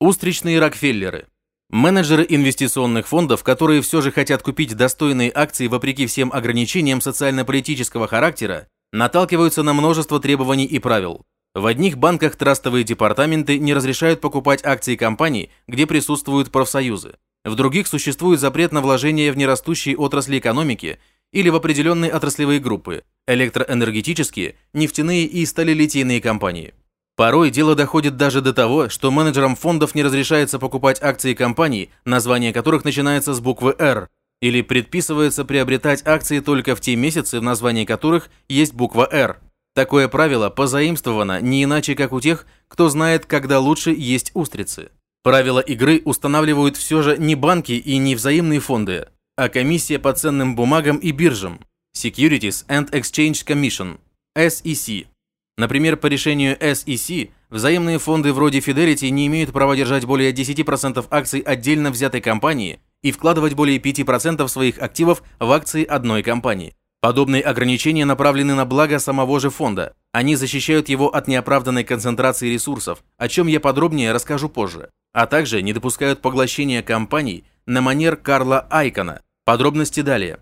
Устричные Рокфеллеры. Менеджеры инвестиционных фондов, которые все же хотят купить достойные акции вопреки всем ограничениям социально-политического характера, наталкиваются на множество требований и правил. В одних банках трастовые департаменты не разрешают покупать акции компаний, где присутствуют профсоюзы. В других существует запрет на вложение в нерастущие отрасли экономики или в определенные отраслевые группы – электроэнергетические, нефтяные и сталелитейные компании. Порой дело доходит даже до того, что менеджерам фондов не разрешается покупать акции компаний, название которых начинается с буквы «Р», или предписывается приобретать акции только в те месяцы, в названии которых есть буква «Р». Такое правило позаимствовано не иначе, как у тех, кто знает, когда лучше есть устрицы. Правила игры устанавливают все же не банки и не взаимные фонды, а комиссия по ценным бумагам и биржам Securities and Exchange Commission, SEC. Например, по решению SEC, взаимные фонды вроде Fidelity не имеют права держать более 10% акций отдельно взятой компании и вкладывать более 5% своих активов в акции одной компании. Подобные ограничения направлены на благо самого же фонда. Они защищают его от неоправданной концентрации ресурсов, о чем я подробнее расскажу позже, а также не допускают поглощения компаний на манер Карла Айкона. Подробности далее.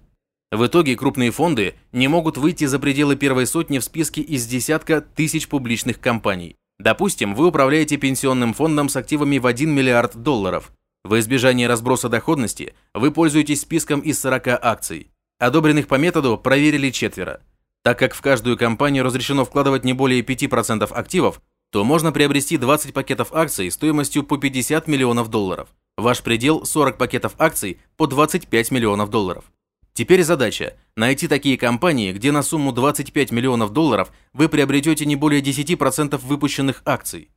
В итоге крупные фонды не могут выйти за пределы первой сотни в списке из десятка тысяч публичных компаний. Допустим, вы управляете пенсионным фондом с активами в 1 миллиард долларов. В избежание разброса доходности вы пользуетесь списком из 40 акций. Одобренных по методу проверили четверо. Так как в каждую компанию разрешено вкладывать не более 5% активов, то можно приобрести 20 пакетов акций стоимостью по 50 миллионов долларов. Ваш предел 40 пакетов акций по 25 миллионов долларов. Теперь задача – найти такие компании, где на сумму 25 миллионов долларов вы приобретете не более 10% выпущенных акций.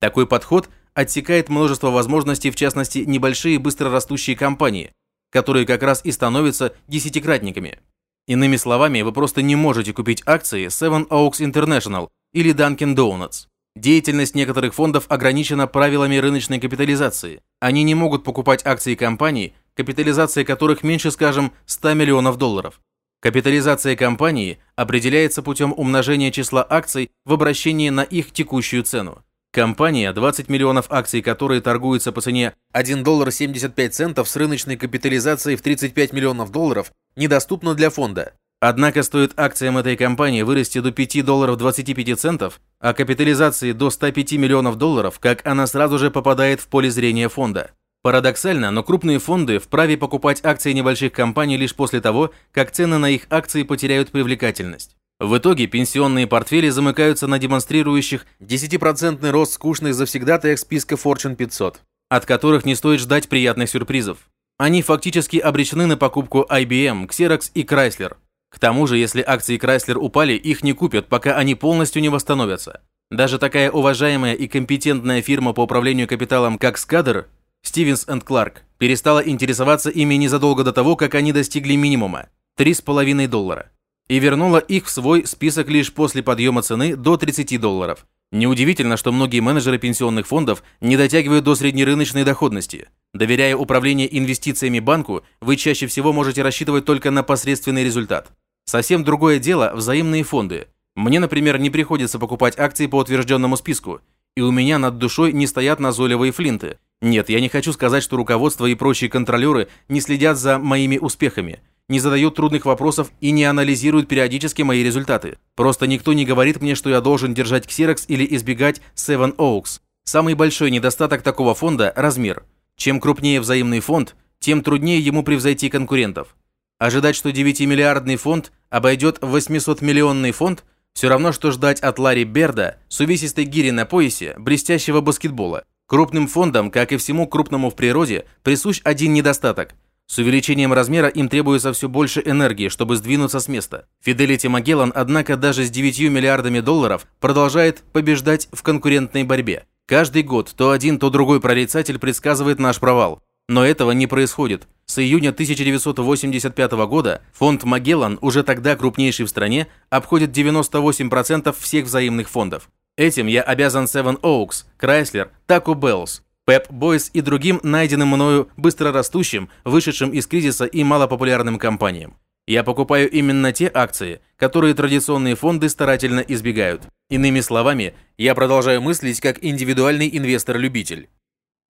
Такой подход отсекает множество возможностей, в частности, небольшие быстрорастущие компании, которые как раз и становятся десятикратниками. Иными словами, вы просто не можете купить акции Seven Oaks International или Dunkin' Donuts. Деятельность некоторых фондов ограничена правилами рыночной капитализации. Они не могут покупать акции компаний, капитализация которых меньше, скажем, 100 миллионов долларов. Капитализация компании определяется путем умножения числа акций в обращении на их текущую цену. Компания, 20 миллионов акций, которые торгуются по цене 1 доллар 75 центов с рыночной капитализацией в 35 миллионов долларов, недоступна для фонда. Однако стоит акциям этой компании вырасти до 5 долларов 25 центов, а капитализации до 105 миллионов долларов, как она сразу же попадает в поле зрения фонда. Парадоксально, но крупные фонды вправе покупать акции небольших компаний лишь после того, как цены на их акции потеряют привлекательность. В итоге пенсионные портфели замыкаются на демонстрирующих 10% рост скучных завсегдатаях списка Fortune 500, от которых не стоит ждать приятных сюрпризов. Они фактически обречены на покупку IBM, Xerox и Chrysler. К тому же, если акции Chrysler упали, их не купят, пока они полностью не восстановятся. Даже такая уважаемая и компетентная фирма по управлению капиталом, как Scudder, Стивенс энд Кларк перестала интересоваться ими незадолго до того, как они достигли минимума – 3,5 доллара, и вернула их в свой список лишь после подъема цены до 30 долларов. Неудивительно, что многие менеджеры пенсионных фондов не дотягивают до среднерыночной доходности. Доверяя управление инвестициями банку, вы чаще всего можете рассчитывать только на посредственный результат. Совсем другое дело – взаимные фонды. Мне, например, не приходится покупать акции по утвержденному списку, и у меня над душой не стоят назойливые флинты – нет, я не хочу сказать, что руководство и прочие контролеры не следят за моими успехами, не задают трудных вопросов и не анализируют периодически мои результаты. Просто никто не говорит мне, что я должен держать Xerox или избегать Seven Oaks. Самый большой недостаток такого фонда – размер. Чем крупнее взаимный фонд, тем труднее ему превзойти конкурентов. Ожидать, что 9-миллиардный фонд обойдет 800-миллионный фонд – все равно, что ждать от Ларри Берда с увесистой гири на поясе блестящего баскетбола – Крупным фондам, как и всему крупному в природе, присущ один недостаток. С увеличением размера им требуется все больше энергии, чтобы сдвинуться с места. Fidelity Magellan, однако, даже с 9 миллиардами долларов продолжает побеждать в конкурентной борьбе. Каждый год то один, то другой прорицатель предсказывает наш провал. Но этого не происходит. С июня 1985 года фонд Magellan, уже тогда крупнейший в стране, обходит 98% всех взаимных фондов. Этим я обязан Seven Oaks, Chrysler, Taco Bells, Pep Boys и другим найденным мною быстрорастущим, вышедшим из кризиса и малопопулярным компаниям. Я покупаю именно те акции, которые традиционные фонды старательно избегают. Иными словами, я продолжаю мыслить как индивидуальный инвестор-любитель.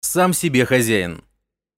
сам себе хозяин.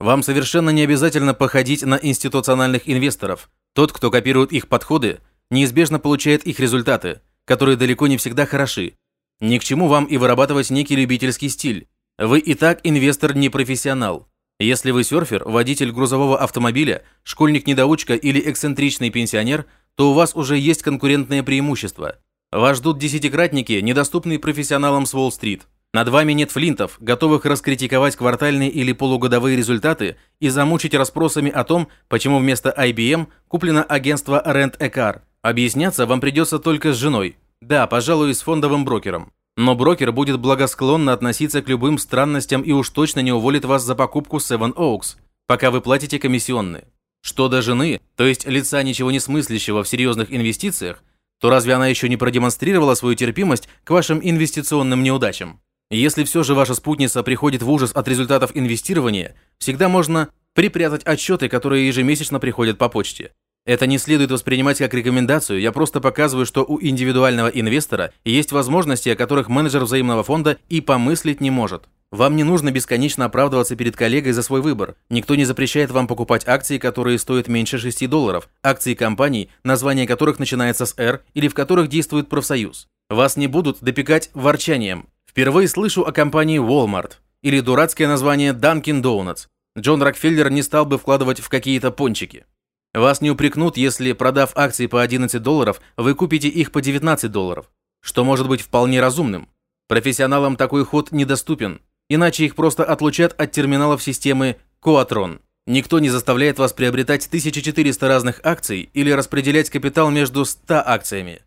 Вам совершенно не обязательно походить на институциональных инвесторов. Тот, кто копирует их подходы, неизбежно получает их результаты, которые далеко не всегда хороши. Ни к чему вам и вырабатывать некий любительский стиль. Вы и так инвестор не профессионал. Если вы серфер, водитель грузового автомобиля, школьник-недоучка или эксцентричный пенсионер, то у вас уже есть конкурентное преимущество. Вас ждут десятикратники, недоступные профессионалам с Уолл-стрит. Над вами нет флинтов, готовых раскритиковать квартальные или полугодовые результаты и замучить расспросами о том, почему вместо IBM куплено агентство Rent a. Объясняться вам придется только с женой. Да, пожалуй, с фондовым брокером. Но брокер будет благосклонно относиться к любым странностям и уж точно не уволит вас за покупку Seven Oaks, пока вы платите комиссионные. Что до жены, то есть лица ничего не смыслящего в серьезных инвестициях, то разве она еще не продемонстрировала свою терпимость к вашим инвестиционным неудачам? Если все же ваша спутница приходит в ужас от результатов инвестирования, всегда можно припрятать отчеты, которые ежемесячно приходят по почте. Это не следует воспринимать как рекомендацию, я просто показываю, что у индивидуального инвестора есть возможности, о которых менеджер взаимного фонда и помыслить не может. Вам не нужно бесконечно оправдываться перед коллегой за свой выбор. Никто не запрещает вам покупать акции, которые стоят меньше 6 долларов, акции компаний, название которых начинается с «Р» или в которых действует профсоюз. Вас не будут допекать ворчанием. Впервые слышу о компании Walmart или дурацкое название Dunkin' Donuts. Джон Рокфеллер не стал бы вкладывать в какие-то пончики. Вас не упрекнут, если, продав акции по 11 долларов, вы купите их по 19 долларов, что может быть вполне разумным. Профессионалам такой ход недоступен, иначе их просто отлучат от терминалов системы Coatron. Никто не заставляет вас приобретать 1400 разных акций или распределять капитал между 100 акциями.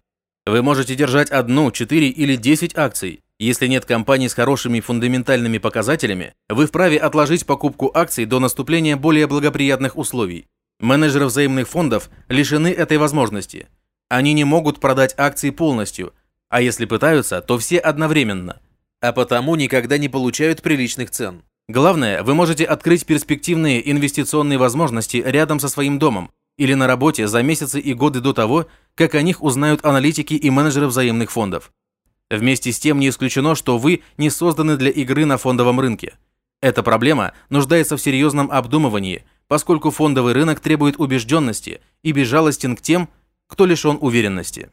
Вы можете держать одну, 4 или 10 акций. Если нет компаний с хорошими фундаментальными показателями, вы вправе отложить покупку акций до наступления более благоприятных условий. Менеджеры взаимных фондов лишены этой возможности. Они не могут продать акции полностью, а если пытаются, то все одновременно, а потому никогда не получают приличных цен. Главное, вы можете открыть перспективные инвестиционные возможности рядом со своим домом или на работе за месяцы и годы до того, как о них узнают аналитики и менеджеры взаимных фондов. Вместе с тем не исключено, что вы не созданы для игры на фондовом рынке. Эта проблема нуждается в серьезном обдумывании, поскольку фондовый рынок требует убежденности и безжалостен к тем, кто лишен уверенности.